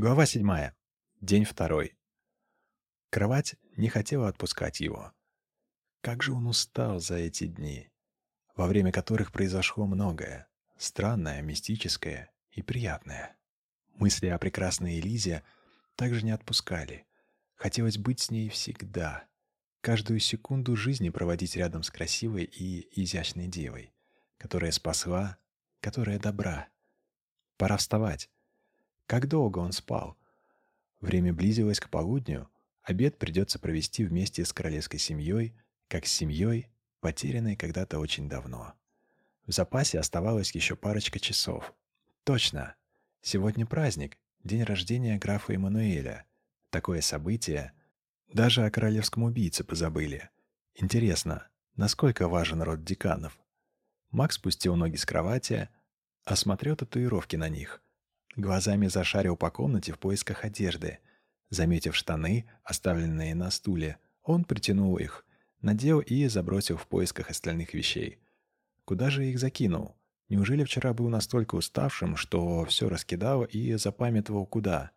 Глава седьмая. День второй. Кровать не хотела отпускать его. Как же он устал за эти дни, во время которых произошло многое, странное, мистическое и приятное. Мысли о прекрасной Элизе также не отпускали. Хотелось быть с ней всегда, каждую секунду жизни проводить рядом с красивой и изящной девой, которая спасла, которая добра. Пора вставать. Как долго он спал? Время близилось к полудню, обед придется провести вместе с королевской семьей, как с семьей, потерянной когда-то очень давно. В запасе оставалось еще парочка часов. Точно, сегодня праздник, день рождения графа Эммануэля. Такое событие. Даже о королевском убийце позабыли. Интересно, насколько важен род деканов? Макс спустил ноги с кровати, осмотрел татуировки на них. Глазами зашарил по комнате в поисках одежды. Заметив штаны, оставленные на стуле, он притянул их, надел и забросил в поисках остальных вещей. Куда же их закинул? Неужели вчера был настолько уставшим, что все раскидал и запамятовал куда?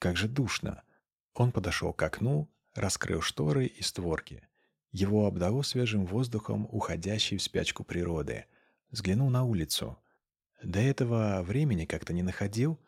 Как же душно. Он подошел к окну, раскрыл шторы и створки. Его обдало свежим воздухом, уходящей в спячку природы. Взглянул на улицу. До этого времени как-то не находил,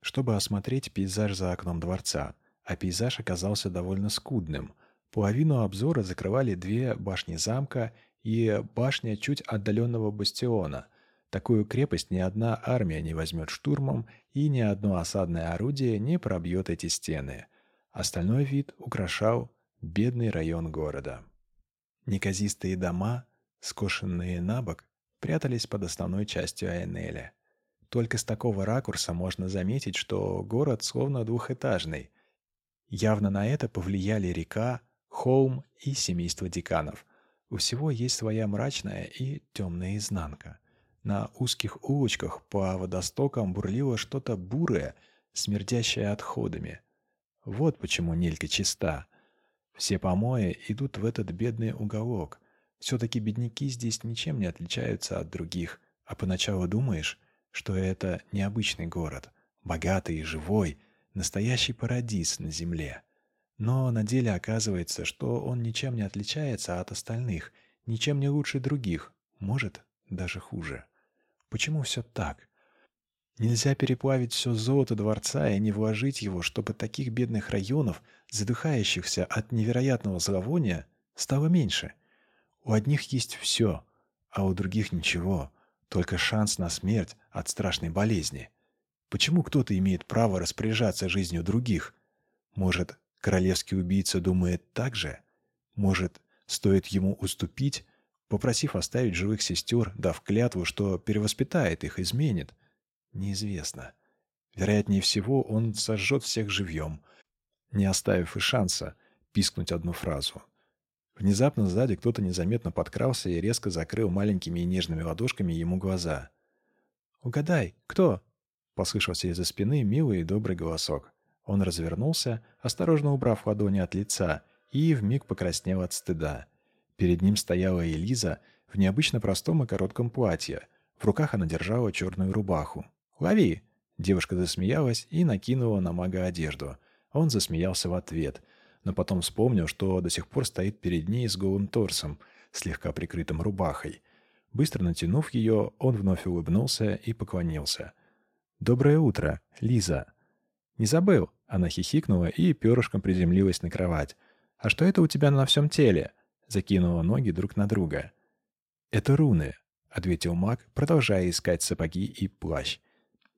чтобы осмотреть пейзаж за окном дворца, а пейзаж оказался довольно скудным. Половину обзора закрывали две башни замка и башня чуть отдаленного бастиона. Такую крепость ни одна армия не возьмет штурмом, и ни одно осадное орудие не пробьет эти стены. Остальной вид украшал бедный район города. Неказистые дома, скошенные на бок, прятались под основной частью Айнеля. Только с такого ракурса можно заметить, что город словно двухэтажный. Явно на это повлияли река, холм и семейство деканов. У всего есть своя мрачная и темная изнанка. На узких улочках по водостокам бурлило что-то бурое, смердящее отходами. Вот почему Нелька чиста. Все помои идут в этот бедный уголок. Все-таки бедняки здесь ничем не отличаются от других, а поначалу думаешь, что это необычный город, богатый и живой, настоящий парадиз на земле. Но на деле оказывается, что он ничем не отличается от остальных, ничем не лучше других, может, даже хуже. Почему все так? Нельзя переплавить все золото дворца и не вложить его, чтобы таких бедных районов, задыхающихся от невероятного зловония, стало меньше – у одних есть все, а у других ничего, только шанс на смерть от страшной болезни. Почему кто-то имеет право распоряжаться жизнью других? Может, королевский убийца думает так же? Может, стоит ему уступить, попросив оставить живых сестер, дав клятву, что перевоспитает их, изменит? Неизвестно. Вероятнее всего, он сожжет всех живьем, не оставив и шанса пискнуть одну фразу. Внезапно сзади кто-то незаметно подкрался и резко закрыл маленькими и нежными ладошками ему глаза. «Угадай, кто?» — послышался из-за спины милый и добрый голосок. Он развернулся, осторожно убрав ладони от лица, и вмиг покраснел от стыда. Перед ним стояла Элиза в необычно простом и коротком платье. В руках она держала черную рубаху. «Лови!» Девушка засмеялась и накинула на мага одежду. Он засмеялся в ответ — но потом вспомнил, что до сих пор стоит перед ней с голым торсом, слегка прикрытым рубахой. Быстро натянув ее, он вновь улыбнулся и поклонился. «Доброе утро, Лиза!» «Не забыл?» — она хихикнула и перышком приземлилась на кровать. «А что это у тебя на всем теле?» — закинула ноги друг на друга. «Это руны», — ответил маг, продолжая искать сапоги и плащ.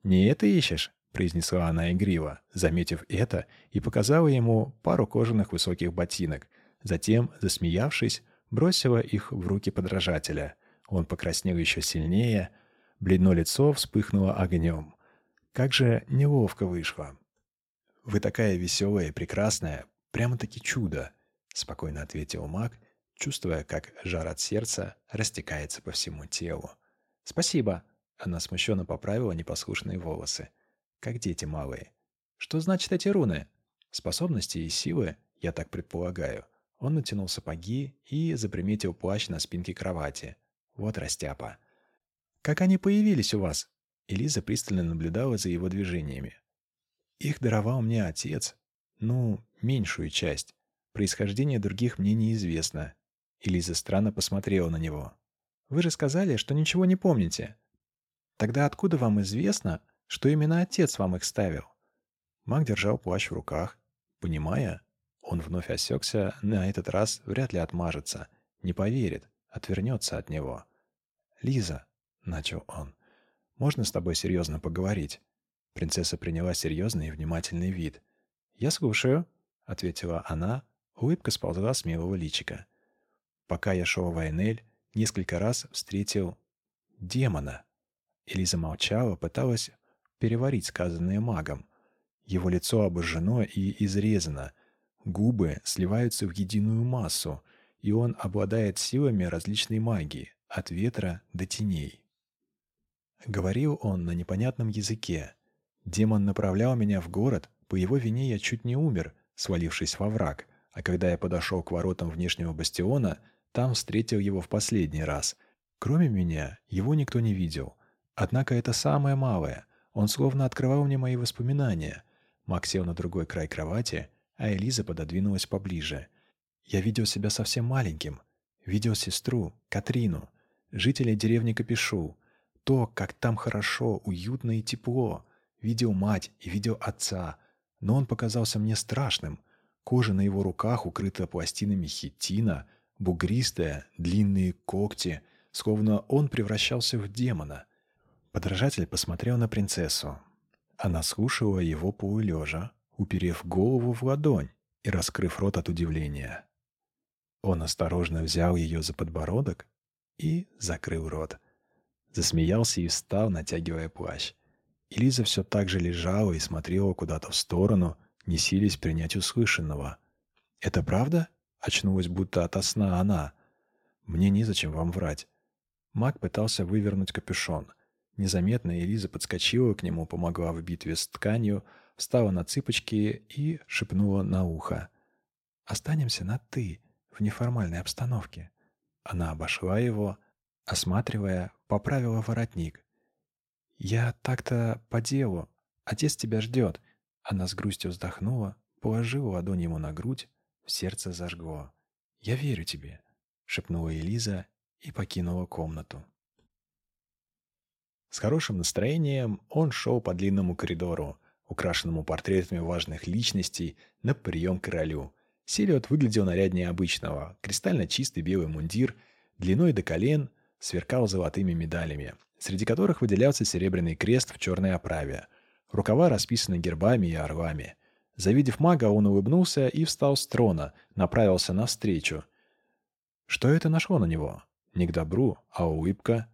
«Не это ищешь?» Произнесла она игриво, заметив это, и показала ему пару кожаных высоких ботинок. Затем, засмеявшись, бросила их в руки подражателя. Он покраснел еще сильнее, бледно лицо вспыхнуло огнем. Как же неловко вышло. «Вы такая веселая и прекрасная, прямо-таки чудо», — спокойно ответил маг, чувствуя, как жар от сердца растекается по всему телу. «Спасибо», — она смущенно поправила непослушные волосы как дети малые. Что значит эти руны? Способности и силы, я так предполагаю. Он натянул сапоги и заприметил плащ на спинке кровати. Вот растяпа. «Как они появились у вас?» Элиза пристально наблюдала за его движениями. Их даровал мне отец. Ну, меньшую часть. Происхождение других мне неизвестно. Элиза странно посмотрела на него. «Вы же сказали, что ничего не помните. Тогда откуда вам известно, что именно отец вам их ставил?» Маг держал плащ в руках, понимая, он вновь осекся, на этот раз вряд ли отмажется, не поверит, отвернется от него. «Лиза», — начал он, — «можно с тобой серьезно поговорить?» Принцесса приняла серьезный и внимательный вид. «Я слушаю», — ответила она, улыбка сползла с милого личика. Пока я шел в Айнель, несколько раз встретил демона. Элиза молчала, пыталась переварить сказанное магом. Его лицо обожжено и изрезано, губы сливаются в единую массу, и он обладает силами различной магии, от ветра до теней. Говорил он на непонятном языке. Демон направлял меня в город, по его вине я чуть не умер, свалившись во враг, а когда я подошел к воротам внешнего бастиона, там встретил его в последний раз. Кроме меня, его никто не видел. Однако это самое малое. Он словно открывал мне мои воспоминания. Макс сел на другой край кровати, а Элиза пододвинулась поближе. Я видел себя совсем маленьким. Видел сестру, Катрину, жителей деревни Капишу. То, как там хорошо, уютно и тепло. Видел мать и видел отца. Но он показался мне страшным. Кожа на его руках укрыта пластинами хитина, бугристая, длинные когти, словно он превращался в демона. Подражатель посмотрел на принцессу. Она слушала его полулежа, уперев голову в ладонь и раскрыв рот от удивления. Он осторожно взял ее за подбородок и закрыл рот. Засмеялся и встал, натягивая плащ. Элиза все так же лежала и смотрела куда-то в сторону, не сились принять услышанного. «Это правда?» Очнулась будто ото сна она. «Мне незачем вам врать». Маг пытался вывернуть капюшон. Незаметно Элиза подскочила к нему, помогла в битве с тканью, встала на цыпочки и шепнула на ухо. «Останемся на «ты» в неформальной обстановке». Она обошла его, осматривая, поправила воротник. «Я так-то по делу. Отец тебя ждет». Она с грустью вздохнула, положила ладонь ему на грудь, в сердце зажгло. «Я верю тебе», — шепнула Элиза и покинула комнату. С хорошим настроением он шел по длинному коридору, украшенному портретами важных личностей, на прием королю. Силиот выглядел наряднее обычного. Кристально чистый белый мундир, длиной до колен, сверкал золотыми медалями, среди которых выделялся серебряный крест в черной оправе. Рукава расписаны гербами и орлами. Завидев мага, он улыбнулся и встал с трона, направился навстречу. Что это нашло на него? Не к добру, а улыбка.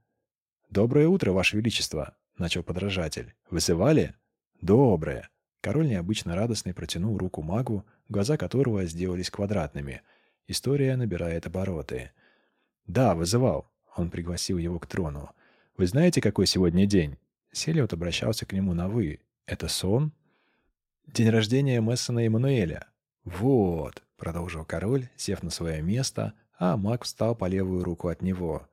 «Доброе утро, Ваше Величество!» — начал подражатель. «Вызывали?» «Доброе!» Король необычно радостный протянул руку магу, глаза которого сделались квадратными. История набирает обороты. «Да, вызывал». Он пригласил его к трону. «Вы знаете, какой сегодня день?» Селиот обращался к нему на «вы». «Это сон?» День рождения Мессона Эммануэля. Вот, продолжил король, сев на свое место, а маг встал по левую руку от него.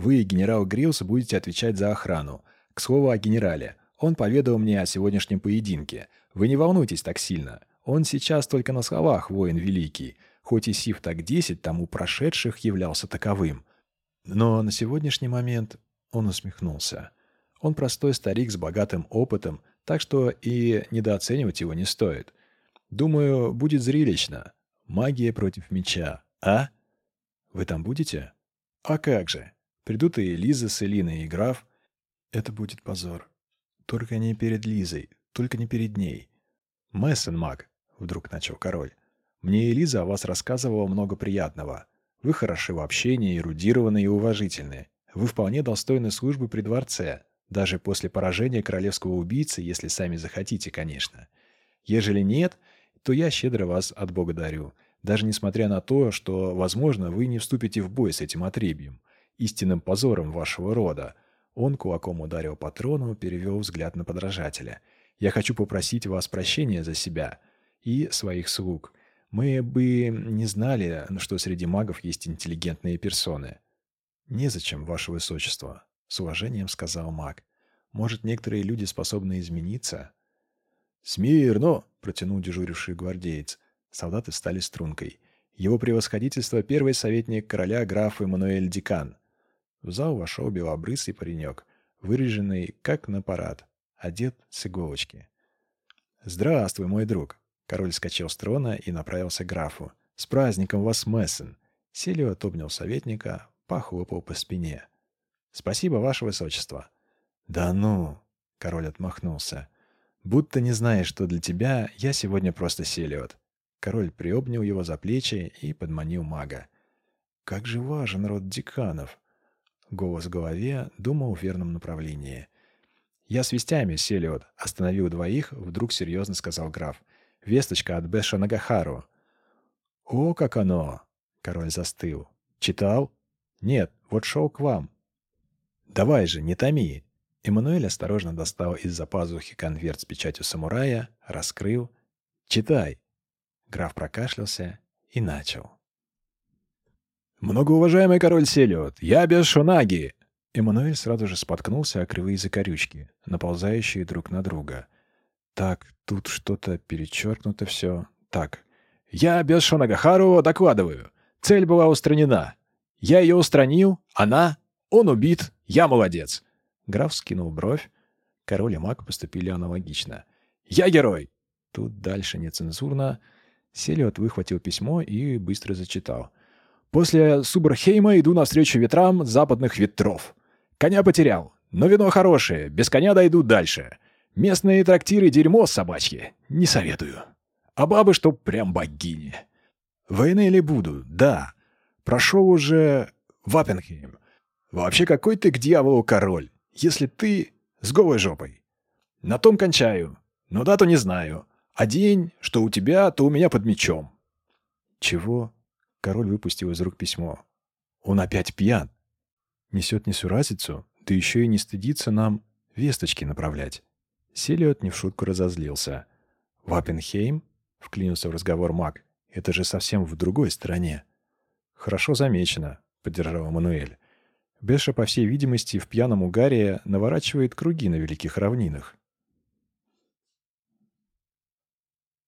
Вы, генерал Грилс, будете отвечать за охрану. К слову о генерале. Он поведал мне о сегодняшнем поединке. Вы не волнуйтесь так сильно. Он сейчас только на словах воин великий, хоть и Сив так десять тому прошедших являлся таковым. Но на сегодняшний момент он усмехнулся. Он простой старик с богатым опытом, так что и недооценивать его не стоит. Думаю, будет зрелищно. Магия против меча, а? Вы там будете? А как же? Придут и Лиза с Элиной и граф. Это будет позор. Только не перед Лизой, только не перед ней. Мессен маг, вдруг начал король. Мне Элиза о вас рассказывала много приятного. Вы хороши в общении, эрудированы и уважительны. Вы вполне достойны службы при дворце. Даже после поражения королевского убийцы, если сами захотите, конечно. Ежели нет, то я щедро вас отблагодарю, даже несмотря на то, что, возможно, вы не вступите в бой с этим отребьем, истинным позором вашего рода. Он кулаком ударил по трону, перевел взгляд на подражателя. Я хочу попросить вас прощения за себя и своих слуг. Мы бы не знали, что среди магов есть интеллигентные персоны. Незачем, ваше высочество. С уважением сказал маг. Может, некоторые люди способны измениться? «Смирно!» — протянул дежуривший гвардеец. Солдаты встали стрункой. Его превосходительство — первый советник короля граф Эммануэль Дикан. В зал вошел белобрысый паренек, выреженный как на парад, одет с иголочки. «Здравствуй, мой друг!» Король скачал с трона и направился к графу. «С праздником вас, Мессен!» Селиот обнял советника, похлопал по спине. «Спасибо, ваше высочество!» «Да ну!» — король отмахнулся. «Будто не знаешь, что для тебя я сегодня просто Селиот». Король приобнял его за плечи и подманил мага. «Как же важен род деканов!» Голос в голове думал в верном направлении. «Я с вестями, Селиот», — остановил двоих, вдруг серьезно сказал граф. «Весточка от Беша Нагахару». «О, как оно!» — король застыл. «Читал?» «Нет, вот шел к вам». «Давай же, не томи!» Эммануэль осторожно достал из-за пазухи конверт с печатью самурая, раскрыл. «Читай!» Граф прокашлялся и начал. «Многоуважаемый король Селиот, я без Шунаги!» Эммануэль сразу же споткнулся о кривые закорючки, наползающие друг на друга. Так, тут что-то перечеркнуто все. Так, я без Шонагахару докладываю. Цель была устранена. Я ее устранил, она, он убит, я молодец. Граф скинул бровь. Король и маг поступили аналогично. Я герой. Тут дальше нецензурно. Селиот выхватил письмо и быстро зачитал. После Субархейма иду навстречу ветрам западных ветров. Коня потерял, но вино хорошее, без коня дойду дальше. Местные трактиры дерьмо собачьи, не советую. А бабы, чтоб прям богини. Войны ли буду? Да. Прошел уже Ваппенхейм. Вообще какой ты к дьяволу король, если ты с голой жопой? На том кончаю, но дату не знаю. А день, что у тебя, то у меня под мечом. Чего? Король выпустил из рук письмо. Он опять пьян несет несуразицу, да еще и не стыдится нам весточки направлять. Селиот не в шутку разозлился. «Ваппенхейм?» — вклинился в разговор маг. «Это же совсем в другой стране». «Хорошо замечено», — поддержал Мануэль. Беша, по всей видимости, в пьяном угаре наворачивает круги на великих равнинах.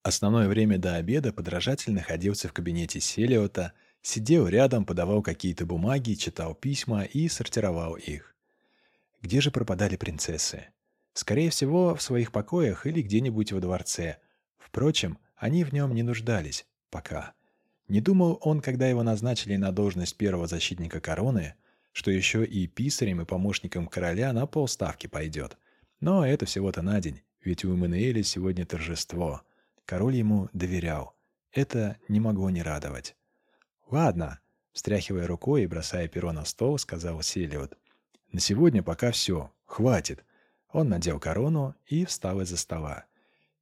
Основное время до обеда подражатель находился в кабинете Селиота, Сидел рядом, подавал какие-то бумаги, читал письма и сортировал их. Где же пропадали принцессы? Скорее всего, в своих покоях или где-нибудь во дворце. Впрочем, они в нем не нуждались. Пока. Не думал он, когда его назначили на должность первого защитника короны, что еще и писарем и помощником короля на полставки пойдет. Но это всего-то на день, ведь у Эммануэля сегодня торжество. Король ему доверял. Это не могло не радовать. «Ладно», — встряхивая рукой и бросая перо на стол, сказал Селиот. «На сегодня пока все. Хватит». Он надел корону и встал из-за стола.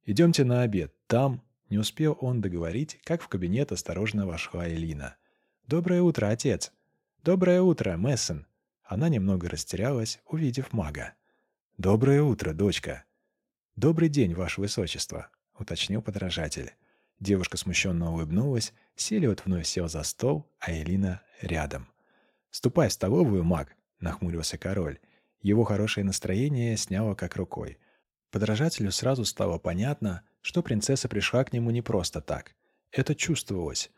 «Идемте на обед. Там...» Не успел он договорить, как в кабинет осторожно вошла Элина. «Доброе утро, отец!» «Доброе утро, Мессен!» Она немного растерялась, увидев мага. «Доброе утро, дочка!» «Добрый день, ваше высочество!» — уточнил подражатель. Девушка смущенно улыбнулась, Селиот вновь сел за стол, а Элина рядом. «Ступай в столовую, маг!» — нахмурился король. Его хорошее настроение сняло как рукой. Подражателю сразу стало понятно, что принцесса пришла к нему не просто так. Это чувствовалось.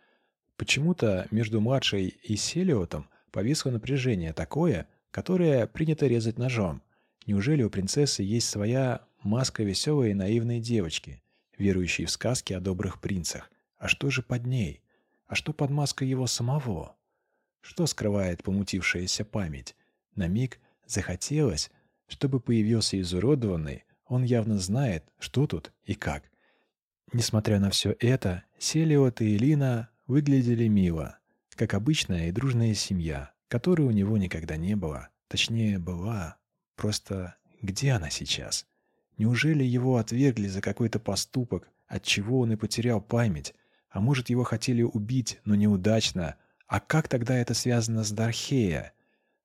Почему-то между младшей и Селиотом повисло напряжение такое, которое принято резать ножом. Неужели у принцессы есть своя маска веселой и наивной девочки, верующий в сказки о добрых принцах. А что же под ней? А что под маской его самого? Что скрывает помутившаяся память? На миг захотелось, чтобы появился изуродованный, он явно знает, что тут и как. Несмотря на все это, Селиот и Элина выглядели мило, как обычная и дружная семья, которой у него никогда не было. Точнее, была. Просто где она сейчас? Неужели его отвергли за какой-то поступок, от чего он и потерял память? А может, его хотели убить, но неудачно? А как тогда это связано с Дархея?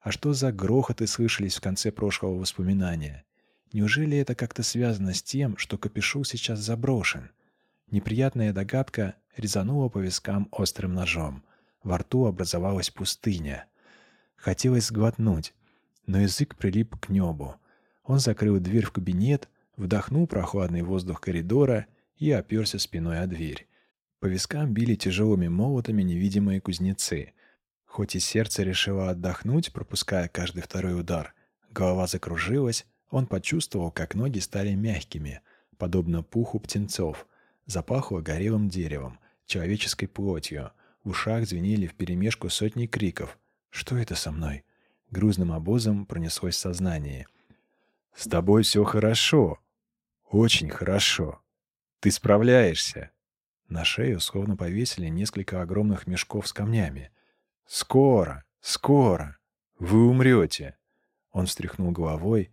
А что за грохоты слышались в конце прошлого воспоминания? Неужели это как-то связано с тем, что капюшон сейчас заброшен? Неприятная догадка резанула по вискам острым ножом. Во рту образовалась пустыня. Хотелось сглотнуть, но язык прилип к небу. Он закрыл дверь в кабинет, вдохнул прохладный воздух коридора и оперся спиной о дверь. По вискам били тяжелыми молотами невидимые кузнецы. Хоть и сердце решило отдохнуть, пропуская каждый второй удар, голова закружилась, он почувствовал, как ноги стали мягкими, подобно пуху птенцов, запахло горелым деревом, человеческой плотью, в ушах звенели вперемешку сотни криков. «Что это со мной?» Грузным обозом пронеслось сознание. «С тобой все хорошо. Очень хорошо. Ты справляешься». На шею словно повесили несколько огромных мешков с камнями. «Скоро, скоро! Вы умрете!» Он встряхнул головой,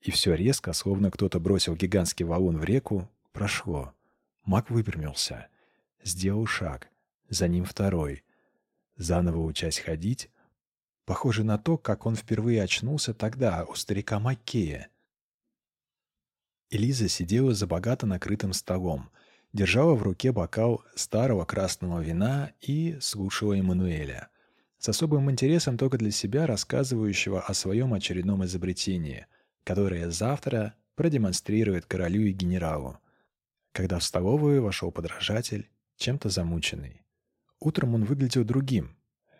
и все резко, словно кто-то бросил гигантский валун в реку, прошло. Маг выпрямился. Сделал шаг. За ним второй. Заново учась ходить, похоже на то, как он впервые очнулся тогда у старика Маккея. Элиза сидела за богато накрытым столом — держала в руке бокал старого красного вина и слушала Эммануэля, с особым интересом только для себя рассказывающего о своем очередном изобретении, которое завтра продемонстрирует королю и генералу. Когда в столовую вошел подражатель, чем-то замученный. Утром он выглядел другим,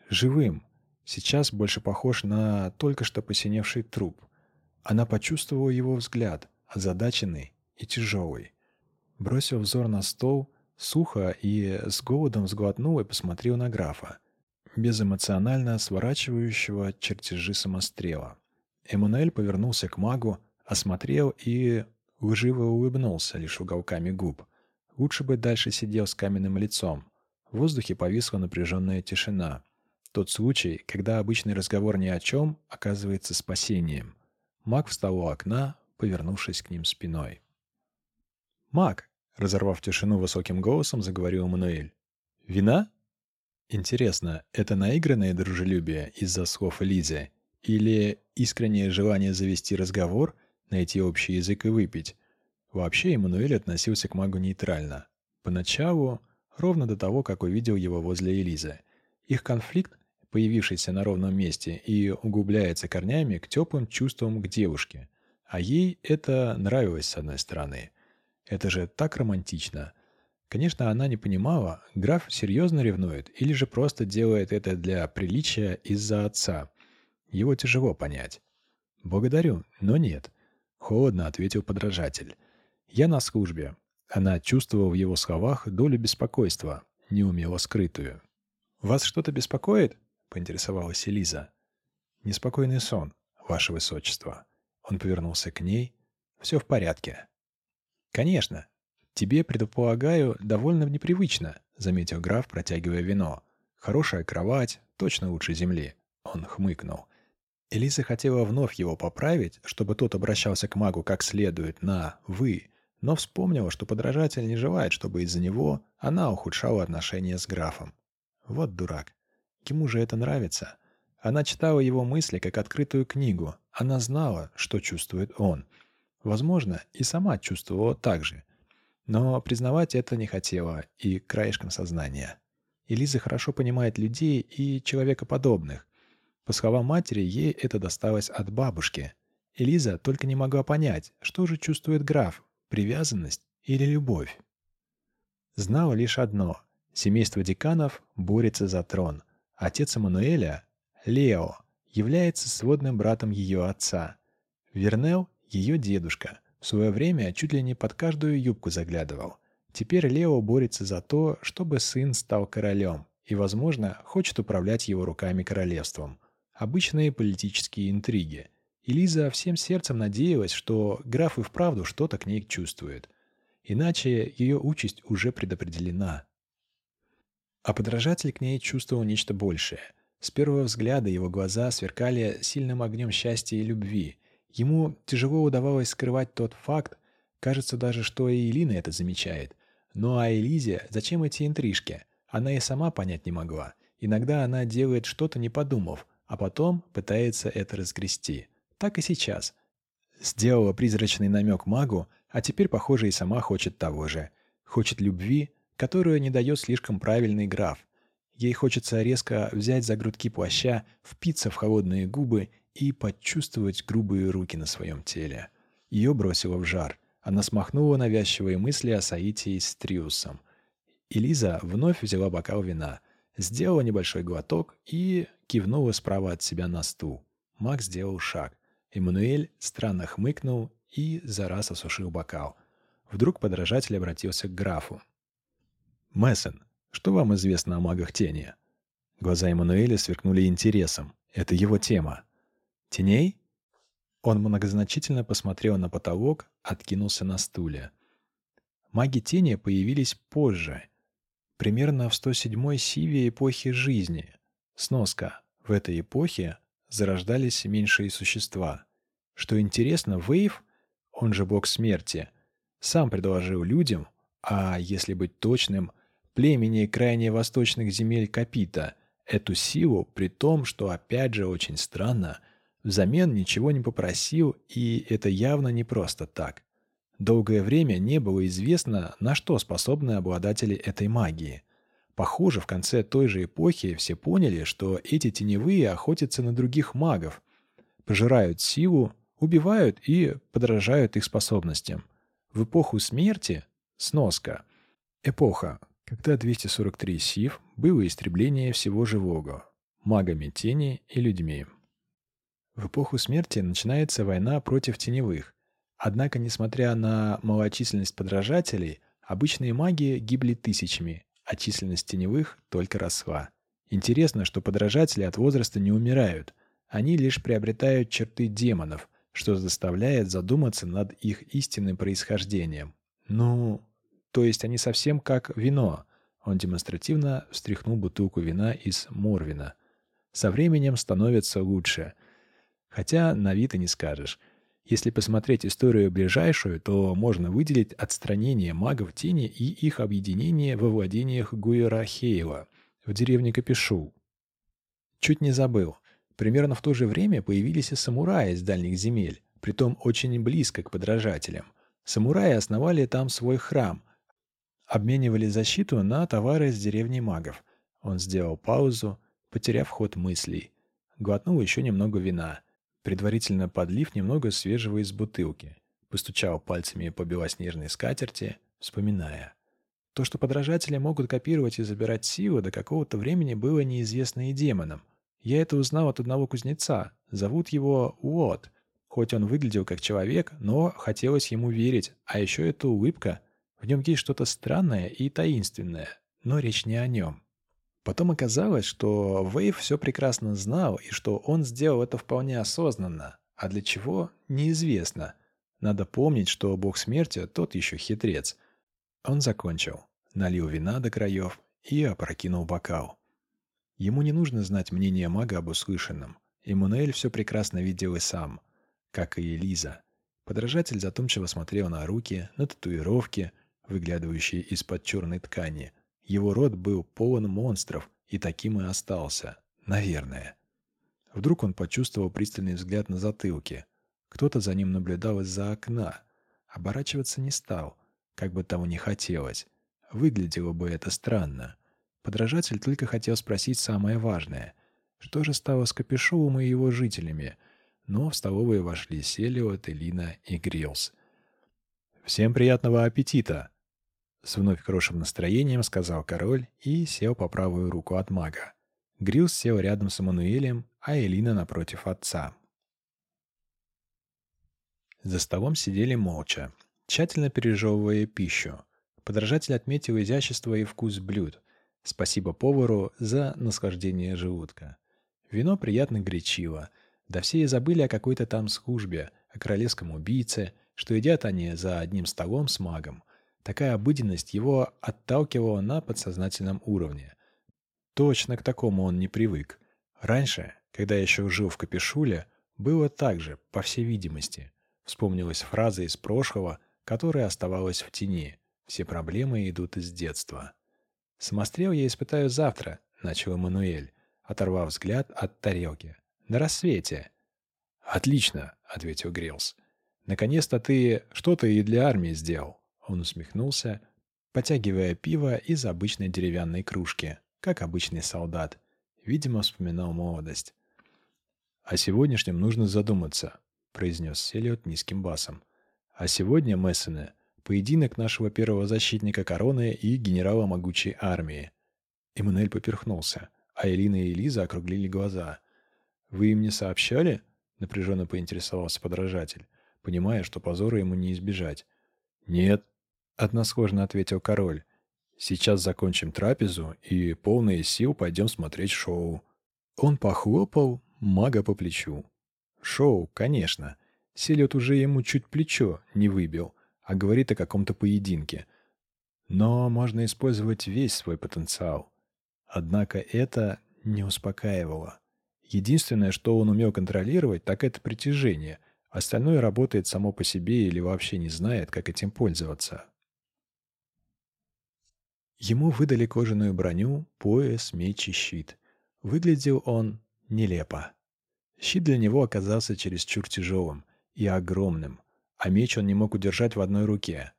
живым, сейчас больше похож на только что посиневший труп. Она почувствовала его взгляд, озадаченный и тяжелый. Бросил взор на стол, сухо и с голодом сглотнул и посмотрел на графа, безэмоционально сворачивающего чертежи самострела. Эммануэль повернулся к магу, осмотрел и лживо улыбнулся лишь уголками губ. Лучше бы дальше сидел с каменным лицом. В воздухе повисла напряженная тишина. Тот случай, когда обычный разговор ни о чем оказывается спасением. Маг встал у окна, повернувшись к ним спиной. «Мак!» — разорвав тишину высоким голосом, заговорил Мануэль. «Вина?» Интересно, это наигранное дружелюбие из-за слов Элизы? Или искреннее желание завести разговор, найти общий язык и выпить? Вообще, Эммануэль относился к магу нейтрально. Поначалу, ровно до того, как увидел его возле Элизы. Их конфликт, появившийся на ровном месте, и углубляется корнями к теплым чувствам к девушке. А ей это нравилось с одной стороны. Это же так романтично. Конечно, она не понимала, граф серьезно ревнует или же просто делает это для приличия из-за отца. Его тяжело понять. «Благодарю, но нет», — холодно ответил подражатель. «Я на службе». Она чувствовала в его словах долю беспокойства, неумело скрытую. «Вас что-то беспокоит?» — поинтересовалась Элиза. «Неспокойный сон, ваше высочество». Он повернулся к ней. «Все в порядке. «Конечно. Тебе, предполагаю, довольно непривычно», — заметил граф, протягивая вино. «Хорошая кровать, точно лучше земли». Он хмыкнул. Элиза хотела вновь его поправить, чтобы тот обращался к магу как следует на «вы», но вспомнила, что подражатель не желает, чтобы из-за него она ухудшала отношения с графом. Вот дурак. Ему же это нравится. Она читала его мысли как открытую книгу. Она знала, что чувствует он — Возможно, и сама чувствовала так же. Но признавать это не хотела и краешком сознания. Элиза хорошо понимает людей и человекоподобных. По словам матери, ей это досталось от бабушки. Элиза только не могла понять, что же чувствует граф – привязанность или любовь. Знала лишь одно – семейство деканов борется за трон. Отец Эммануэля, Лео, является сводным братом ее отца. Вернел ее дедушка в свое время чуть ли не под каждую юбку заглядывал. Теперь Лео борется за то, чтобы сын стал королем и, возможно, хочет управлять его руками королевством. Обычные политические интриги. И Лиза всем сердцем надеялась, что граф и вправду что-то к ней чувствует. Иначе ее участь уже предопределена. А подражатель к ней чувствовал нечто большее. С первого взгляда его глаза сверкали сильным огнем счастья и любви, Ему тяжело удавалось скрывать тот факт, кажется даже, что и Элина это замечает. Ну а Элизе зачем эти интрижки? Она и сама понять не могла. Иногда она делает что-то не подумав, а потом пытается это разгрести. Так и сейчас. Сделала призрачный намек магу, а теперь, похоже, и сама хочет того же. Хочет любви, которую не дает слишком правильный граф. Ей хочется резко взять за грудки плаща, впиться в холодные губы и почувствовать грубые руки на своем теле. Ее бросило в жар. Она смахнула навязчивые мысли о Саите с Триусом. И Лиза вновь взяла бокал вина, сделала небольшой глоток и кивнула справа от себя на стул. Макс сделал шаг. Эммануэль странно хмыкнул и за раз осушил бокал. Вдруг подражатель обратился к графу. «Мессен, что вам известно о магах тени?» Глаза Эммануэля сверкнули интересом. Это его тема. «Теней?» Он многозначительно посмотрел на потолок, откинулся на стуле. Маги тени появились позже, примерно в 107-й сиве эпохи жизни. Сноска. В этой эпохе зарождались меньшие существа. Что интересно, Вейв, он же бог смерти, сам предложил людям, а если быть точным, племени крайне восточных земель Капита, эту силу, при том, что, опять же, очень странно, взамен ничего не попросил, и это явно не просто так. Долгое время не было известно, на что способны обладатели этой магии. Похоже, в конце той же эпохи все поняли, что эти теневые охотятся на других магов, пожирают силу, убивают и подражают их способностям. В эпоху смерти – сноска. Эпоха, когда 243 сив было истребление всего живого, магами тени и людьми. В эпоху смерти начинается война против теневых. Однако, несмотря на малочисленность подражателей, обычные маги гибли тысячами, а численность теневых только росла. Интересно, что подражатели от возраста не умирают. Они лишь приобретают черты демонов, что заставляет задуматься над их истинным происхождением. Ну, то есть они совсем как вино. Он демонстративно встряхнул бутылку вина из Морвина. Со временем становится лучше – Хотя на вид и не скажешь. Если посмотреть историю ближайшую, то можно выделить отстранение магов тени и их объединение во владениях Гуэрахеева в деревне Капишу. Чуть не забыл. Примерно в то же время появились и самураи из дальних земель, притом очень близко к подражателям. Самураи основали там свой храм, обменивали защиту на товары из деревни магов. Он сделал паузу, потеряв ход мыслей. Глотнул еще немного вина предварительно подлив немного свежего из бутылки, постучал пальцами по белоснежной скатерти, вспоминая. То, что подражатели могут копировать и забирать силу, до какого-то времени было неизвестно и демонам. Я это узнал от одного кузнеца. Зовут его Уот. Хоть он выглядел как человек, но хотелось ему верить. А еще эта улыбка. В нем есть что-то странное и таинственное. Но речь не о нем. Потом оказалось, что Вейв все прекрасно знал и что он сделал это вполне осознанно, а для чего – неизвестно. Надо помнить, что бог смерти – тот еще хитрец. Он закончил, налил вина до краев и опрокинул бокал. Ему не нужно знать мнение мага об услышанном. Эммануэль все прекрасно видел и сам, как и Элиза. Подражатель задумчиво смотрел на руки, на татуировки, выглядывающие из-под черной ткани – его рот был полон монстров, и таким и остался. Наверное. Вдруг он почувствовал пристальный взгляд на затылке. Кто-то за ним наблюдал из-за окна. Оборачиваться не стал, как бы того не хотелось. Выглядело бы это странно. Подражатель только хотел спросить самое важное. Что же стало с Капюшовым и его жителями? Но в столовую вошли Селиот, Элина и Грилс. «Всем приятного аппетита!» С вновь хорошим настроением сказал король и сел по правую руку от мага. Грилс сел рядом с Эммануэлем, а Элина напротив отца. За столом сидели молча, тщательно пережевывая пищу. Подражатель отметил изящество и вкус блюд. Спасибо повару за наслаждение желудка. Вино приятно горячило. Да все и забыли о какой-то там службе, о королевском убийце, что едят они за одним столом с магом – Такая обыденность его отталкивала на подсознательном уровне. Точно к такому он не привык. Раньше, когда еще жил в Капишуле, было так же, по всей видимости. Вспомнилась фраза из прошлого, которая оставалась в тени. «Все проблемы идут из детства». «Самострел я испытаю завтра», — начал Эммануэль, оторвав взгляд от тарелки. «На рассвете». «Отлично», — ответил Грилс. «Наконец-то ты что-то и для армии сделал». Он усмехнулся, потягивая пиво из обычной деревянной кружки, как обычный солдат. Видимо, вспоминал молодость. «О сегодняшнем нужно задуматься», — произнес Селиот низким басом. А сегодня, Мессене, поединок нашего первого защитника короны и генерала могучей армии. Эммануэль поперхнулся, а Элина и Элиза округлили глаза. «Вы им не сообщали?» — напряженно поинтересовался подражатель, понимая, что позора ему не избежать. «Нет», — односложно ответил король. «Сейчас закончим трапезу и полные сил пойдем смотреть шоу». Он похлопал мага по плечу. «Шоу, конечно. Селет уже ему чуть плечо не выбил, а говорит о каком-то поединке. Но можно использовать весь свой потенциал. Однако это не успокаивало. Единственное, что он умел контролировать, так это притяжение. Остальное работает само по себе или вообще не знает, как этим пользоваться. Ему выдали кожаную броню, пояс, меч и щит. Выглядел он нелепо. Щит для него оказался чересчур тяжелым и огромным, а меч он не мог удержать в одной руке.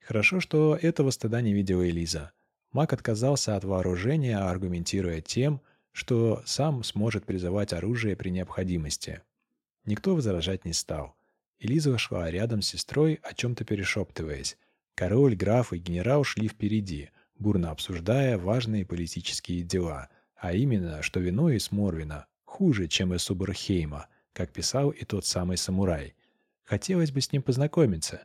Хорошо, что этого стыда не видела Элиза. Маг отказался от вооружения, аргументируя тем, что сам сможет призывать оружие при необходимости. Никто возражать не стал. Элиза шла рядом с сестрой, о чем-то перешептываясь. Король, граф и генерал шли впереди, бурно обсуждая важные политические дела, а именно, что вино из Морвина хуже, чем из Субархейма, как писал и тот самый самурай. Хотелось бы с ним познакомиться.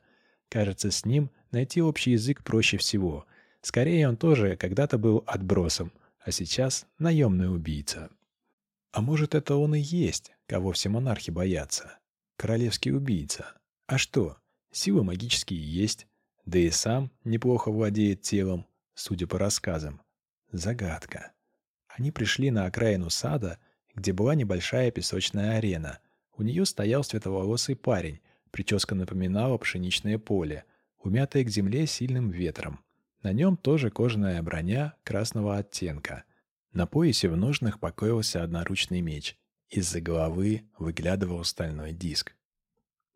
Кажется, с ним найти общий язык проще всего. Скорее, он тоже когда-то был отбросом, а сейчас наемный убийца. А может, это он и есть, кого все монархи боятся? Королевский убийца. А что? Силы магические есть, да и сам неплохо владеет телом, судя по рассказам. Загадка. Они пришли на окраину сада, где была небольшая песочная арена. У нее стоял светловолосый парень, прическа напоминала пшеничное поле, умятое к земле сильным ветром. На нем тоже кожаная броня красного оттенка. На поясе в ножнах покоился одноручный меч. Из-за головы выглядывал стальной диск.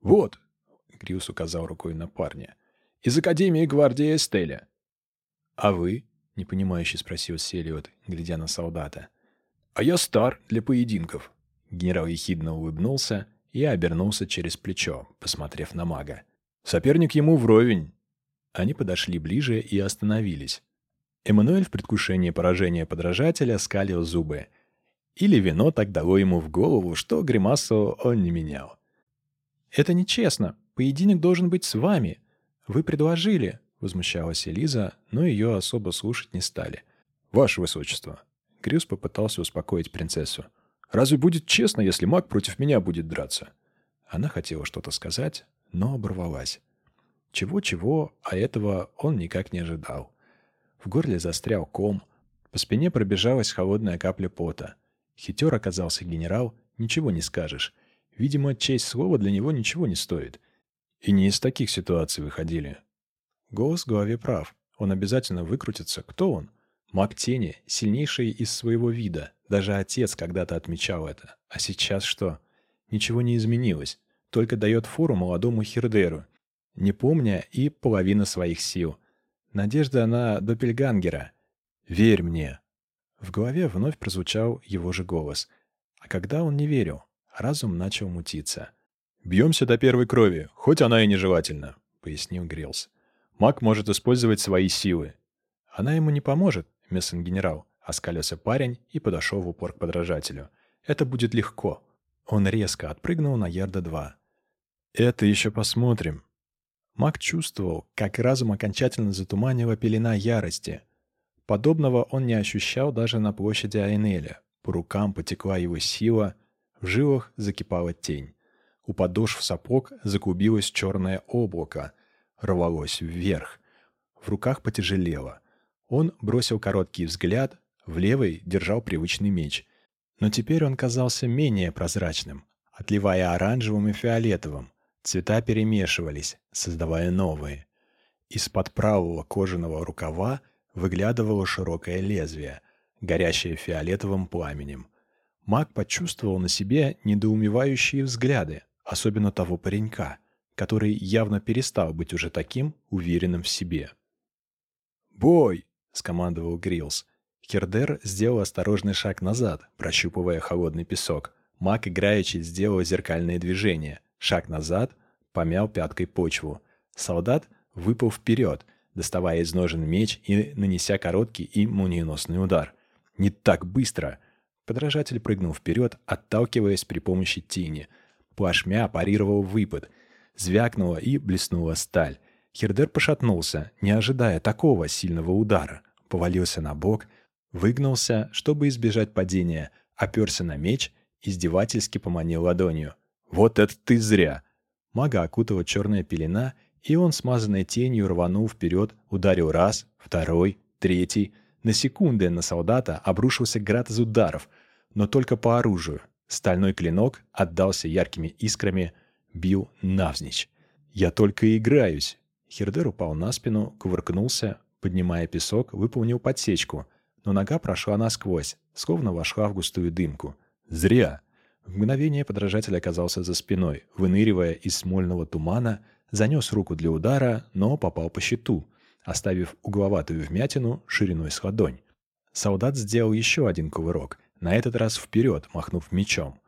«Вот!» — Гриус указал рукой на парня. «Из Академии гвардии Эстеля». «А вы?» — непонимающе спросил Селиот, глядя на солдата. «А я стар для поединков». Генерал ехидно улыбнулся и обернулся через плечо, посмотрев на мага. «Соперник ему вровень». Они подошли ближе и остановились. Эммануэль в предвкушении поражения подражателя скалил зубы. Или вино так дало ему в голову, что гримасу он не менял. «Это нечестно. Поединок должен быть с вами. Вы предложили», — возмущалась Элиза, но ее особо слушать не стали. «Ваше высочество, Крюс попытался успокоить принцессу. «Разве будет честно, если маг против меня будет драться?» Она хотела что-то сказать, но оборвалась. Чего-чего, а этого он никак не ожидал. В горле застрял ком, по спине пробежалась холодная капля пота. Хитер оказался генерал, ничего не скажешь. Видимо, честь слова для него ничего не стоит. И не из таких ситуаций выходили. Голос в голове прав. Он обязательно выкрутится. Кто он? Маг тени, сильнейший из своего вида. Даже отец когда-то отмечал это. А сейчас что? Ничего не изменилось. Только дает фору молодому Хердеру, не помня и половина своих сил. Надежда на Доппельгангера. «Верь мне». В голове вновь прозвучал его же голос. А когда он не верил, разум начал мутиться. «Бьемся до первой крови, хоть она и нежелательна», — пояснил Грилс. «Маг может использовать свои силы. Она ему не поможет, мессен-генерал», — оскалился парень и подошел в упор к подражателю. «Это будет легко». Он резко отпрыгнул на ярда два. «Это еще посмотрим». Маг чувствовал, как разум окончательно затуманила пелена ярости. Подобного он не ощущал даже на площади Айнеля. По рукам потекла его сила, в жилах закипала тень. У подошв сапог закубилось черное облако, рвалось вверх. В руках потяжелело. Он бросил короткий взгляд, в левой держал привычный меч. Но теперь он казался менее прозрачным, отливая оранжевым и фиолетовым. Цвета перемешивались, создавая новые. Из-под правого кожаного рукава выглядывало широкое лезвие, горящее фиолетовым пламенем. Маг почувствовал на себе недоумевающие взгляды, особенно того паренька, который явно перестал быть уже таким уверенным в себе. «Бой!» — скомандовал Грилс. Хердер сделал осторожный шаг назад, прощупывая холодный песок. Маг играючи сделал зеркальные движения. Шаг назад, помял пяткой почву. Солдат выпал вперед, доставая из ножен меч и нанеся короткий и молниеносный удар. «Не так быстро!» Подражатель прыгнул вперед, отталкиваясь при помощи тени. Плашмя парировал выпад. Звякнула и блеснула сталь. Хердер пошатнулся, не ожидая такого сильного удара. Повалился на бок, выгнулся, чтобы избежать падения, оперся на меч, издевательски поманил ладонью. «Вот это ты зря!» Мага окутала черная пелена, и он, смазанной тенью, рванул вперед, ударил раз, второй, третий. На секунды на солдата обрушился град из ударов, но только по оружию. Стальной клинок отдался яркими искрами, бил навзничь. «Я только играюсь!» Хердер упал на спину, кувыркнулся, поднимая песок, выполнил подсечку, но нога прошла насквозь, словно вошла в густую дымку. «Зря!» В мгновение подражатель оказался за спиной, выныривая из смольного тумана, занес руку для удара, но попал по щиту, оставив угловатую вмятину шириной с ладонь. Солдат сделал еще один кувырок, на этот раз вперед, махнув мечом.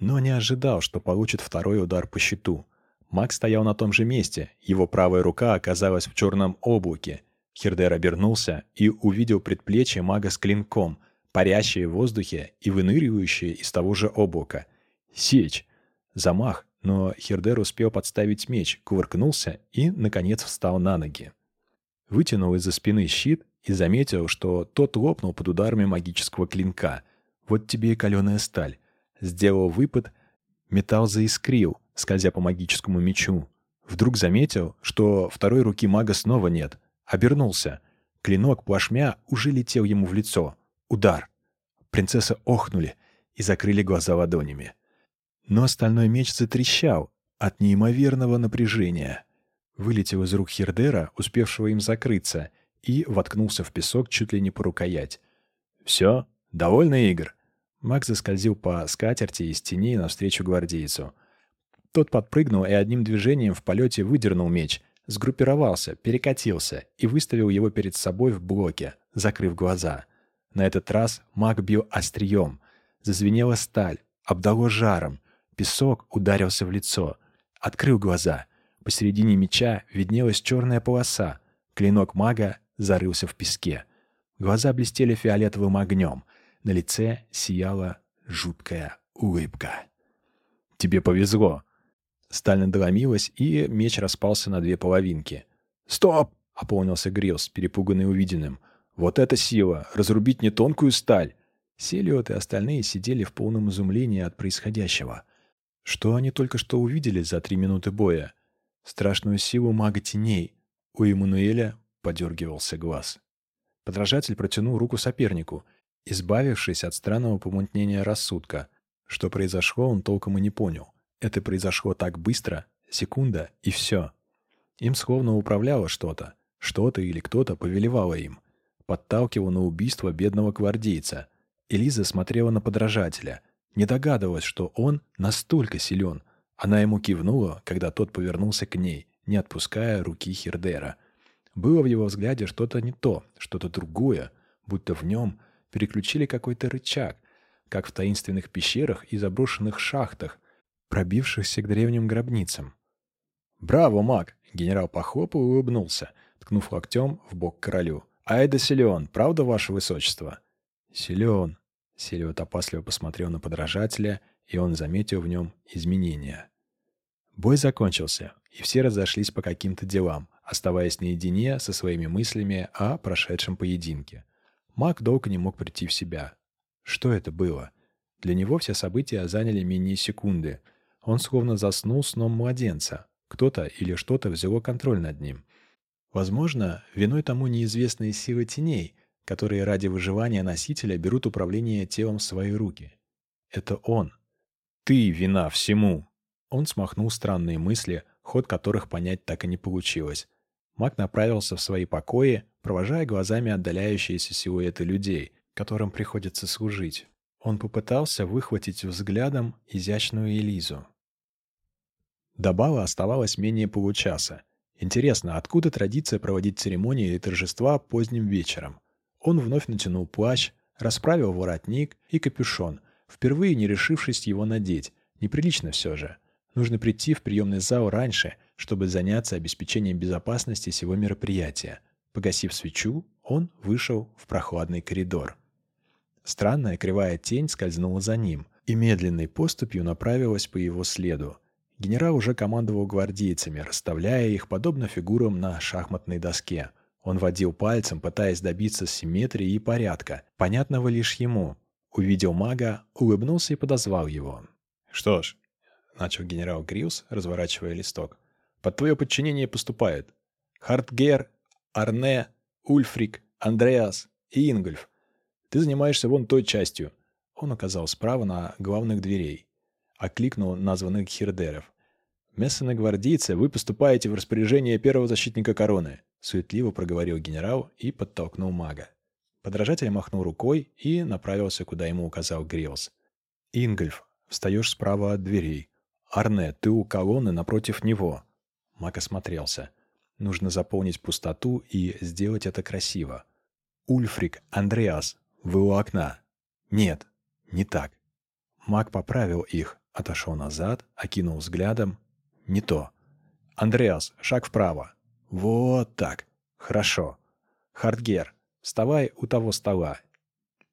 Но не ожидал, что получит второй удар по щиту. Маг стоял на том же месте, его правая рука оказалась в черном облаке. Хердер обернулся и увидел предплечье мага с клинком, парящее в воздухе и выныривающее из того же облака. Сечь! Замах, но Хердер успел подставить меч, кувыркнулся и, наконец, встал на ноги. Вытянул из-за спины щит и заметил, что тот лопнул под ударами магического клинка. Вот тебе и каленая сталь. Сделал выпад, металл заискрил, скользя по магическому мечу. Вдруг заметил, что второй руки мага снова нет. Обернулся. Клинок плашмя уже летел ему в лицо. Удар. Принцесса охнули и закрыли глаза ладонями. Но стальной меч затрещал от неимоверного напряжения. Вылетел из рук Хердера, успевшего им закрыться, и воткнулся в песок чуть ли не по рукоять. «Все? Довольно игр?» Макс заскользил по скатерти из теней навстречу гвардейцу. Тот подпрыгнул и одним движением в полете выдернул меч, сгруппировался, перекатился и выставил его перед собой в блоке, закрыв глаза. На этот раз маг бил острием. Зазвенела сталь, обдало жаром, Песок ударился в лицо. Открыл глаза. Посередине меча виднелась черная полоса. Клинок мага зарылся в песке. Глаза блестели фиолетовым огнем. На лице сияла жуткая улыбка. «Тебе повезло!» Сталь надломилась, и меч распался на две половинки. «Стоп!» — опомнился Грилс, перепуганный увиденным. «Вот это сила! Разрубить не тонкую сталь!» Селиот и остальные сидели в полном изумлении от происходящего. Что они только что увидели за три минуты боя? Страшную силу мага теней. У Эммануэля подергивался глаз. Подражатель протянул руку сопернику, избавившись от странного помутнения рассудка. Что произошло, он толком и не понял. Это произошло так быстро, секунда, и все. Им словно управляло что-то. Что-то или кто-то повелевало им. Подталкивало на убийство бедного гвардейца. Элиза смотрела на подражателя — не догадывалась, что он настолько силен. Она ему кивнула, когда тот повернулся к ней, не отпуская руки Хердера. Было в его взгляде что-то не то, что-то другое, будто в нем переключили какой-то рычаг, как в таинственных пещерах и заброшенных шахтах, пробившихся к древним гробницам. «Браво, маг!» — генерал похлопал и улыбнулся, ткнув локтем в бок королю. «Айда силен, правда, ваше высочество?» «Силен», Селиот опасливо посмотрел на подражателя, и он заметил в нем изменения. Бой закончился, и все разошлись по каким-то делам, оставаясь наедине со своими мыслями о прошедшем поединке. Маг долго не мог прийти в себя. Что это было? Для него все события заняли менее секунды. Он словно заснул сном младенца. Кто-то или что-то взяло контроль над ним. Возможно, виной тому неизвестные силы теней, которые ради выживания носителя берут управление телом в свои руки. Это он. Ты вина всему. Он смахнул странные мысли, ход которых понять так и не получилось. Маг направился в свои покои, провожая глазами отдаляющиеся силуэты людей, которым приходится служить. Он попытался выхватить взглядом изящную Элизу. До бала оставалось менее получаса. Интересно, откуда традиция проводить церемонии и торжества поздним вечером? Он вновь натянул плащ, расправил воротник и капюшон, впервые не решившись его надеть. Неприлично все же. Нужно прийти в приемный зал раньше, чтобы заняться обеспечением безопасности всего мероприятия. Погасив свечу, он вышел в прохладный коридор. Странная кривая тень скользнула за ним и медленной поступью направилась по его следу. Генерал уже командовал гвардейцами, расставляя их подобно фигурам на шахматной доске. Он водил пальцем, пытаясь добиться симметрии и порядка, понятного лишь ему. Увидел мага, улыбнулся и подозвал его. «Что ж», — начал генерал Грилс, разворачивая листок, — «под твое подчинение поступают Хартгер, Арне, Ульфрик, Андреас и Ингольф. Ты занимаешься вон той частью». Он указал справа на главных дверей. Окликнул названных хирдеров. «Мессены гвардейцы, вы поступаете в распоряжение первого защитника короны», суетливо проговорил генерал и подтолкнул мага. Подражатель махнул рукой и направился, куда ему указал Грилс. «Ингольф, встаешь справа от дверей. Арне, ты у колонны напротив него». Маг осмотрелся. Нужно заполнить пустоту и сделать это красиво. «Ульфрик, Андреас, вы у окна». «Нет, не так». Маг поправил их, отошел назад, окинул взглядом. «Не то». «Андреас, шаг вправо». «Вот так. Хорошо. Хартгер, вставай у того стола.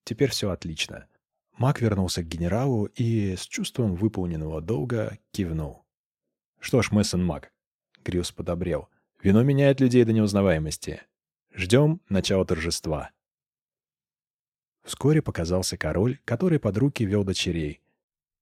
Теперь все отлично». Маг вернулся к генералу и с чувством выполненного долга кивнул. «Что ж, Мессон Маг», — Грюс подобрел, — «вино меняет людей до неузнаваемости. Ждем начала торжества». Вскоре показался король, который под руки вел дочерей.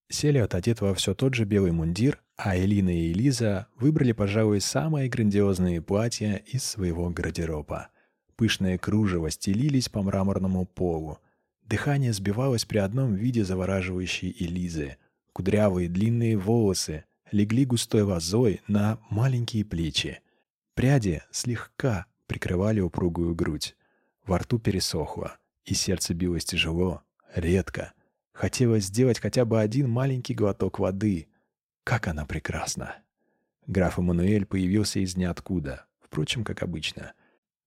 Селиот одет во все тот же белый мундир, а Элина и Элиза выбрали, пожалуй, самые грандиозные платья из своего гардероба. Пышные кружева стелились по мраморному полу. Дыхание сбивалось при одном виде завораживающей Элизы. Кудрявые длинные волосы легли густой лозой на маленькие плечи. Пряди слегка прикрывали упругую грудь. Во рту пересохло, и сердце билось тяжело, редко. Хотелось сделать хотя бы один маленький глоток воды. Как она прекрасна! Граф Эммануэль появился из ниоткуда, впрочем, как обычно.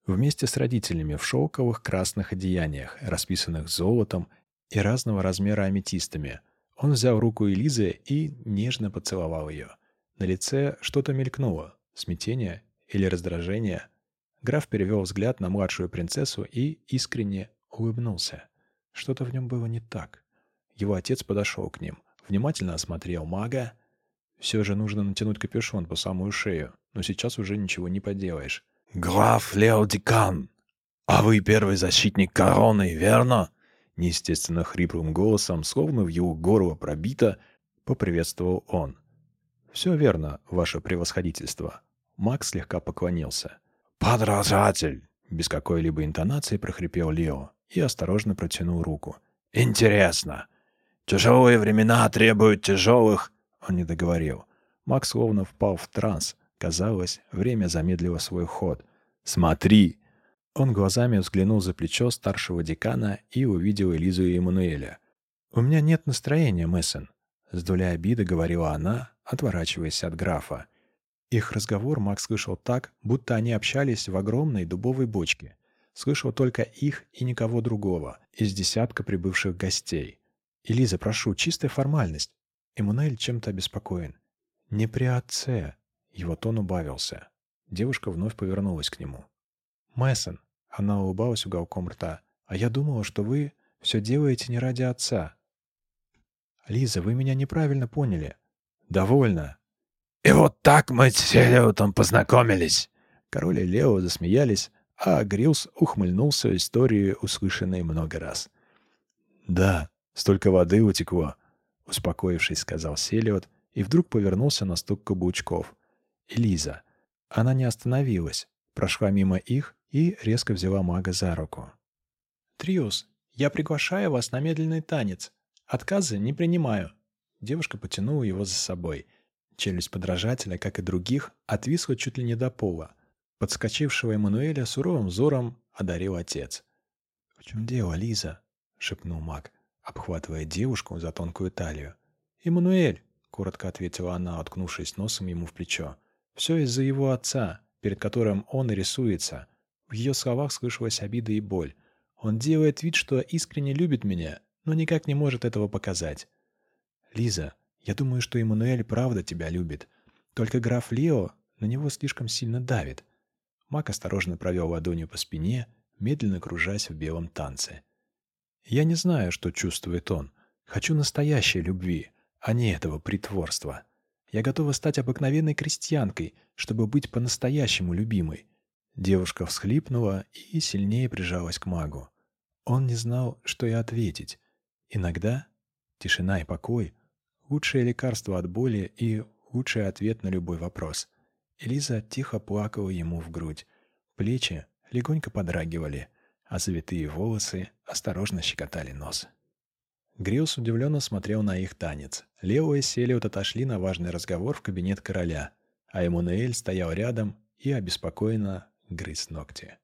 Вместе с родителями в шелковых красных одеяниях, расписанных золотом и разного размера аметистами. Он взял руку Элизы и нежно поцеловал ее. На лице что-то мелькнуло, смятение или раздражение. Граф перевел взгляд на младшую принцессу и искренне улыбнулся. Что-то в нем было не так. Его отец подошел к ним, внимательно осмотрел мага. Все же нужно натянуть капюшон по самую шею, но сейчас уже ничего не поделаешь. «Граф Леодикан, а вы первый защитник короны, верно?» Неестественно хриплым голосом, словно в его горло пробито, поприветствовал он. «Все верно, ваше превосходительство». Макс слегка поклонился. «Подражатель!» Без какой-либо интонации прохрипел Лео и осторожно протянул руку. «Интересно. Тяжелые времена требуют тяжелых...» Он не договорил. Макс словно впал в транс. Казалось, время замедлило свой ход. «Смотри!» Он глазами взглянул за плечо старшего декана и увидел Элизу и Эммануэля. «У меня нет настроения, Мессен», — с долей обиды говорила она, отворачиваясь от графа. Их разговор Макс слышал так, будто они общались в огромной дубовой бочке. Слышал только их и никого другого, из десятка прибывших гостей. «Элиза, прошу, чистая формальность». Эммануэль чем-то обеспокоен. «Не при отце». Его тон убавился. Девушка вновь повернулась к нему. «Мессон», — она улыбалась уголком рта, «а я думала, что вы все делаете не ради отца». «Лиза, вы меня неправильно поняли». «Довольно». «И вот так мы с Селиотом познакомились». Король и Лео засмеялись, а Грилс ухмыльнулся историей, услышанной много раз. «Да, Столько воды утекло, успокоившись, сказал Селиот и вдруг повернулся на стук каблучков. Элиза. Она не остановилась, прошла мимо их и резко взяла мага за руку. «Триус, я приглашаю вас на медленный танец. Отказы не принимаю». Девушка потянула его за собой. Челюсть подражателя, как и других, отвисла чуть ли не до пола. Подскочившего Эммануэля суровым взором одарил отец. «В чем дело, Лиза?» — шепнул маг обхватывая девушку за тонкую талию. «Эммануэль!» — коротко ответила она, уткнувшись носом ему в плечо. «Все из-за его отца, перед которым он рисуется». В ее словах слышалась обида и боль. «Он делает вид, что искренне любит меня, но никак не может этого показать». «Лиза, Я думаю, что Эммануэль правда тебя любит. Только граф Лео на него слишком сильно давит. Мак осторожно провел ладонью по спине, медленно кружась в белом танце. Я не знаю, что чувствует он. Хочу настоящей любви, а не этого притворства. Я готова стать обыкновенной крестьянкой, чтобы быть по-настоящему любимой. Девушка всхлипнула и сильнее прижалась к магу. Он не знал, что и ответить. Иногда тишина и покой — лучшее лекарство от боли и лучший ответ на любой вопрос. Элиза тихо плакала ему в грудь. Плечи легонько подрагивали, а завитые волосы осторожно щекотали нос. Грилс удивленно смотрел на их танец. Лео и Селиот отошли на важный разговор в кабинет короля, а Эммануэль стоял рядом и обеспокоенно грыз ногти.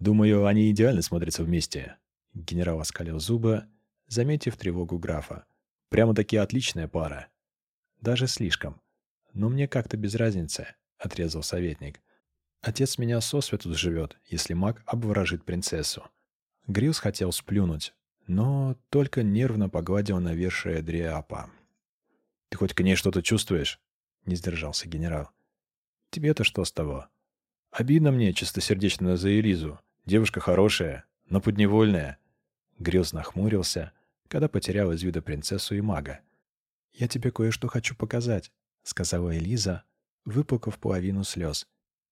«Думаю, они идеально смотрятся вместе», — генерал оскалил зубы, заметив тревогу графа. «Прямо-таки отличная пара». «Даже слишком. Но мне как-то без разницы», — отрезал советник. «Отец меня сосвету живет, если маг обворожит принцессу». Грилс хотел сплюнуть, но только нервно погладил навершие Дриапа. «Ты хоть к ней что-то чувствуешь?» — не сдержался генерал. «Тебе-то что с того?» «Обидно мне чистосердечно за Элизу. Девушка хорошая, но подневольная». Грилз нахмурился, когда потерял из вида принцессу и мага. «Я тебе кое-что хочу показать», — сказала Элиза, выплакав половину слез,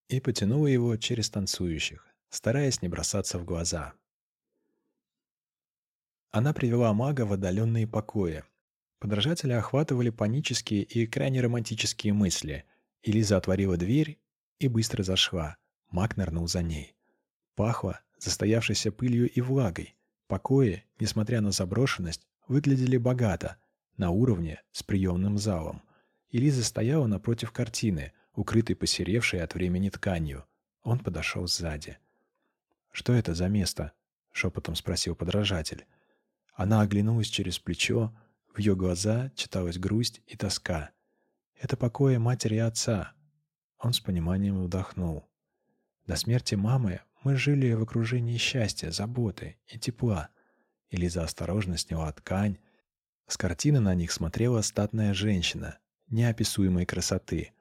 и потянула его через танцующих, стараясь не бросаться в глаза. Она привела мага в отдаленные покои. Подражатели охватывали панические и крайне романтические мысли. Элиза отворила дверь и быстро зашла. Маг нырнул за ней. Пахло застоявшейся пылью и влагой. Покои, несмотря на заброшенность, выглядели богато, на уровне с приемным залом. Элиза стояла напротив картины, укрытой посеревшей от времени тканью. Он подошел сзади. «Что это за место?» — шепотом спросил подражатель. Она оглянулась через плечо, в ее глаза читалась грусть и тоска. «Это покои матери и отца». Он с пониманием вдохнул. До смерти мамы мы жили в окружении счастья, заботы и тепла. Элиза осторожно сняла ткань. С картины на них смотрела статная женщина, неописуемой красоты.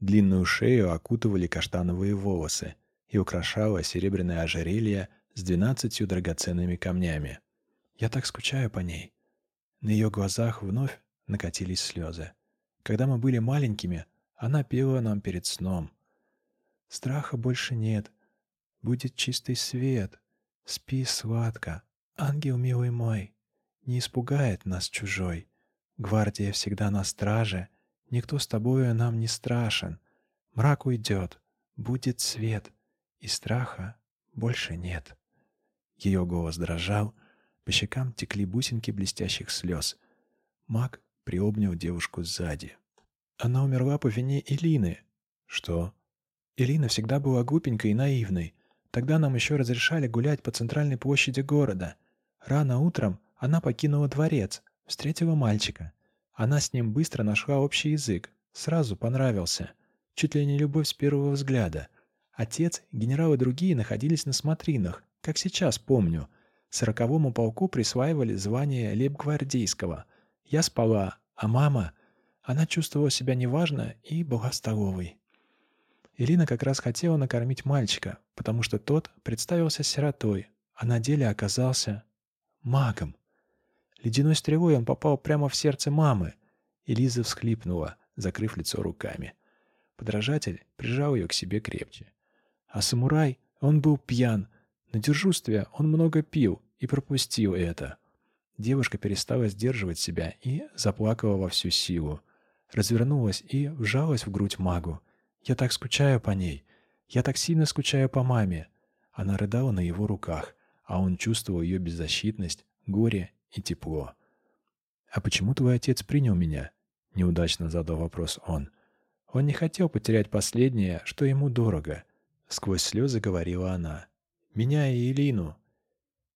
Длинную шею окутывали каштановые волосы и украшало серебряное ожерелье с двенадцатью драгоценными камнями. Я так скучаю по ней. На ее глазах вновь накатились слезы. Когда мы были маленькими, она пела нам перед сном. Страха больше нет. Будет чистый свет. Спи сладко. Ангел милый мой. Не испугает нас чужой. Гвардия всегда на страже. Никто с тобою нам не страшен. Мрак уйдет. Будет свет. И страха больше нет. Ее голос дрожал, по щекам текли бусинки блестящих слез. Мак приобнял девушку сзади. Она умерла по вине Элины. Что? Элина всегда была глупенькой и наивной. Тогда нам еще разрешали гулять по центральной площади города. Рано утром она покинула дворец, встретила мальчика. Она с ним быстро нашла общий язык, сразу понравился. Чуть ли не любовь с первого взгляда. Отец, генерал и другие находились на смотринах, как сейчас помню. Сороковому полку присваивали звание лейб-гвардейского. Я спала, а мама... Она чувствовала себя неважно и была столовой. Ирина как раз хотела накормить мальчика, потому что тот представился сиротой, а на деле оказался магом. Ледяной стрелой он попал прямо в сердце мамы. Элиза всхлипнула, закрыв лицо руками. Подражатель прижал ее к себе крепче. А самурай, он был пьян, на дежурстве он много пил и пропустил это. Девушка перестала сдерживать себя и заплакала во всю силу. Развернулась и вжалась в грудь магу. «Я так скучаю по ней. Я так сильно скучаю по маме». Она рыдала на его руках, а он чувствовал ее беззащитность, горе и тепло. «А почему твой отец принял меня?» — неудачно задал вопрос он. Он не хотел потерять последнее, что ему дорого. Сквозь слезы говорила она. Меня и Илину.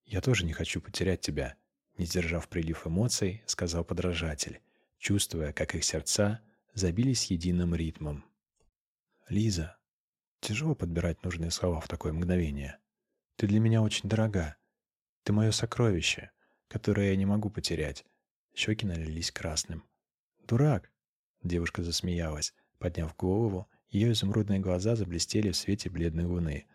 Я тоже не хочу потерять тебя, не сдержав прилив эмоций, сказал подражатель, чувствуя, как их сердца забились единым ритмом. Лиза, тяжело подбирать нужные слова в такое мгновение. Ты для меня очень дорога. Ты мое сокровище, которое я не могу потерять. Щеки налились красным. Дурак!» Девушка засмеялась. Подняв голову, ее изумрудные глаза заблестели в свете бледной луны.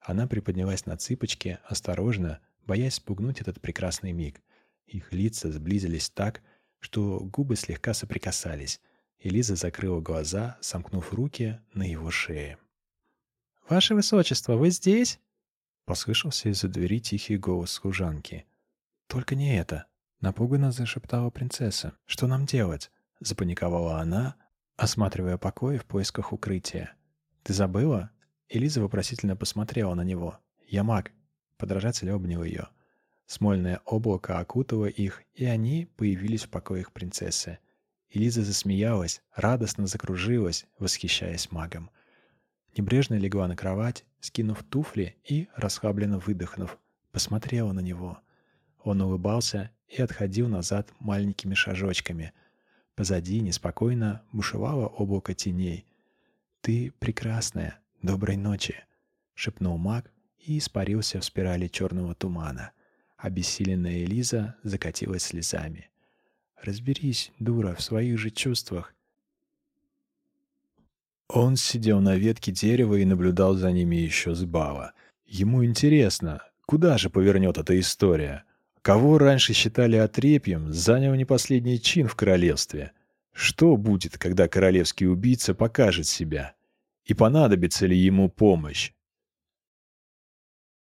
Она приподнялась на цыпочки, осторожно, боясь спугнуть этот прекрасный миг. Их лица сблизились так, что губы слегка соприкасались, и Лиза закрыла глаза, сомкнув руки на его шее. «Ваше Высочество, вы здесь?» Послышался из-за двери тихий голос служанки. «Только не это!» — напуганно зашептала принцесса. «Что нам делать?» — запаниковала она, осматривая покои в поисках укрытия. «Ты забыла?» Элиза вопросительно посмотрела на него. «Я маг». Подражатель обнял ее. Смольное облако окутало их, и они появились в покоях принцессы. Элиза засмеялась, радостно закружилась, восхищаясь магом. Небрежно легла на кровать, скинув туфли и, расслабленно выдохнув, посмотрела на него. Он улыбался и отходил назад маленькими шажочками. Позади неспокойно бушевало облако теней. «Ты прекрасная. Доброй ночи!» — шепнул маг и испарился в спирали черного тумана. Обессиленная Элиза закатилась слезами. «Разберись, дура, в своих же чувствах. Он сидел на ветке дерева и наблюдал за ними еще с бала. Ему интересно, куда же повернет эта история? Кого раньше считали отрепьем, занял не последний чин в королевстве? Что будет, когда королевский убийца покажет себя? И понадобится ли ему помощь?